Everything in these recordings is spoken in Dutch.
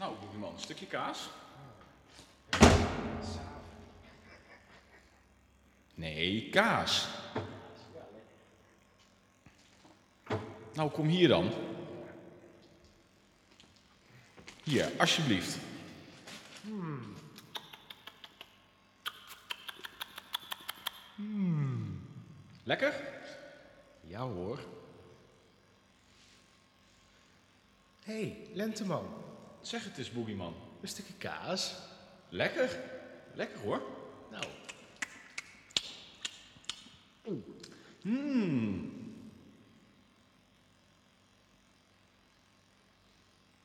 Nou, Boegeman, een stukje kaas. Nee, kaas. Nou, kom hier dan. Hier, alsjeblieft. Lekker? Ja hoor. Hé, hey, Lenteman. Zeg het eens, Boegieman. Een stukje kaas. Lekker? Lekker hoor. Nou,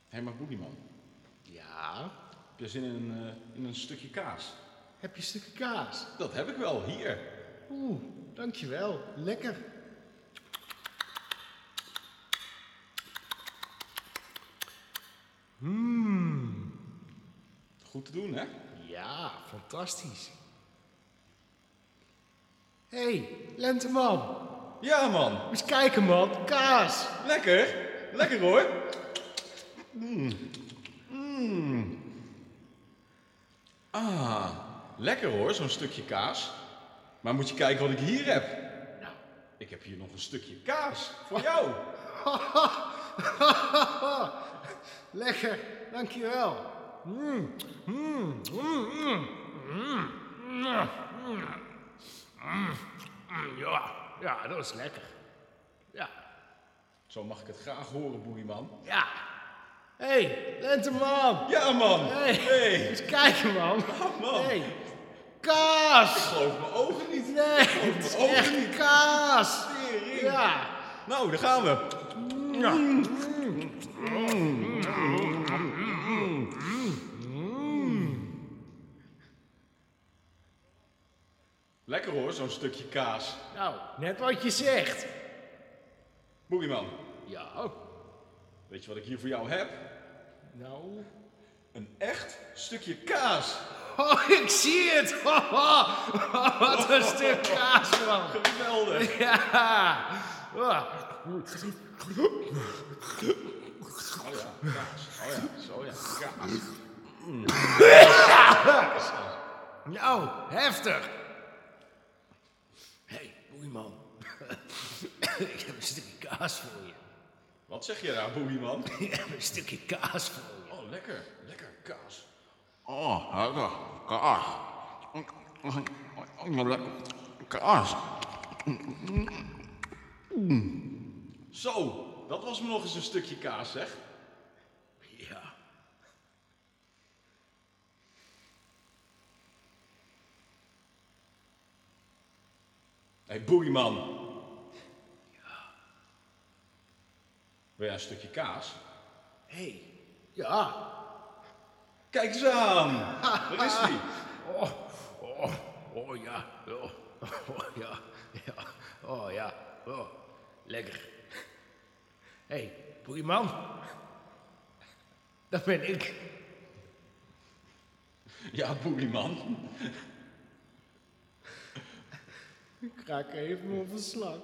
Hé, maar Boegieman, ja. heb je zin in een, eh, in een stukje kaas? Heb je een stukje kaas? Dat heb ik wel, hier. Oeh, dankjewel. Lekker. Goed te doen, hè? Ja, fantastisch. Hé, hey, Lenteman. Ja, man. Eens kijken, man. Kaas. Lekker. Lekker hoor. Mm. Mm. Ah, lekker hoor, zo'n stukje kaas. Maar moet je kijken wat ik hier heb. Nou. Ik heb hier nog een stukje kaas voor jou. Lekker, dankjewel. Mm, mm, mm, mm, mm, mm, mm, mm, Ja, ja, dat is lekker. Ja, Zo mag ik het graag horen, boeieman. ja. Hé, hey, Lenteman. Ja, man. Hey. Hey. Eens kijken, man. man. Hey, Ik kaas. geloof mijn ogen niet. Nee, Ik geloof mijn ogen echt niet. kaas. Tering. Ja. Nou, daar gaan we. ja. Lekker hoor, zo'n stukje kaas. Nou, net wat je zegt. Boegieman, Ja. weet je wat ik hier voor jou heb? Nou. Een echt stukje kaas. Oh, ik zie het. Wat een stuk kaas, man. Geweldig. Ja. Oh. Oh ja, kaas. Oh ja, zo ja, kaas. Nou, heftig. Hé, hey, boeiman. Ik heb een stukje kaas voor je. Wat zeg je daar, boegieman? Ik heb een stukje kaas voor je. Oh, lekker. Lekker kaas. Oh, lekker. Kaas. Lekker. Kaas. Zo, dat was me nog eens een stukje kaas, zeg. Ja. Hé, hey, boegieman. Wil jij een stukje kaas? Hé. Hey. Ja. Kijk eens aan. Waar is die? Oh, oh, oh ja. Oh, oh ja. ja. Oh ja. Oh, lekker. Hé, hey, boeiman. Dat ben ik. Ja, boegieman. Ik raak even op een slag.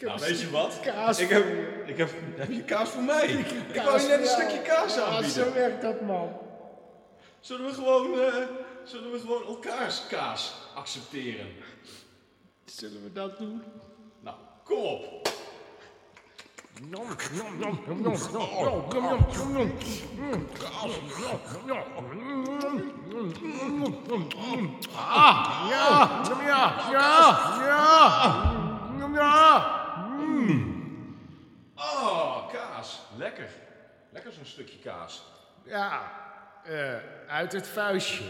Ik heb Nou, weet je wat? Kaas Ik heb, je. ik heb, heb je kaas voor mij? Ik wou je net een stukje kaas Ja, aanbieden. zo werkt dat, man. Zullen we gewoon, eh, zullen we gewoon elkaars kaas accepteren? Zullen we dat doen? Nou, kom op. Nom, nom, nom, nom, nom, nom, nom, nom, nom, nom. Ah, ja, ja, ja, ja, ja. Oh, kaas. Lekker. Zo'n stukje kaas. Ja, eh, uit het vuistje.